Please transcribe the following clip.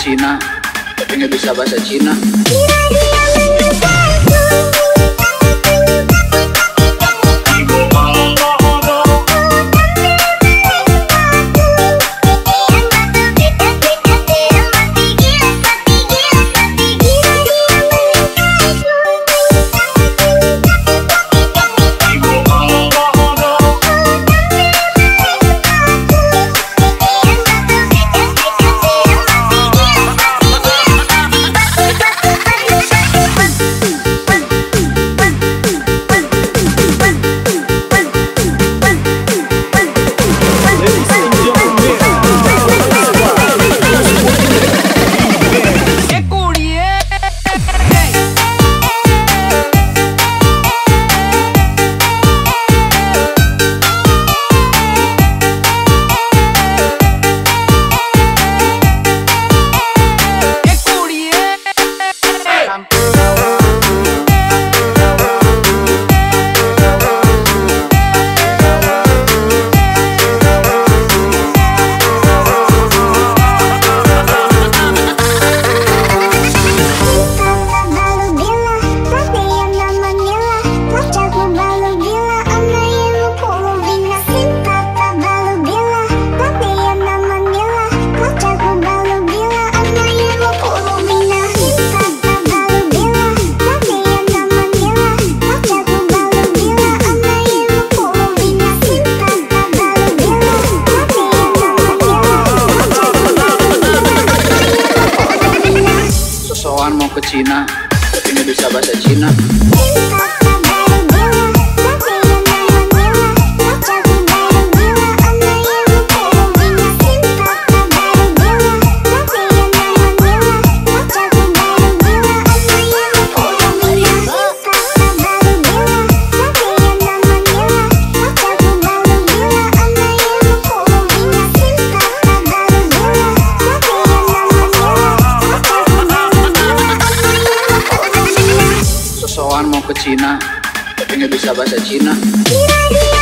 Cina. Tapi nggak bisa bahasa Cina. ¡Qué ke Cina. Tapi nggak bisa bahasa Cina Cina, tapi nggak bisa bahasa Cina. Cina, Cina.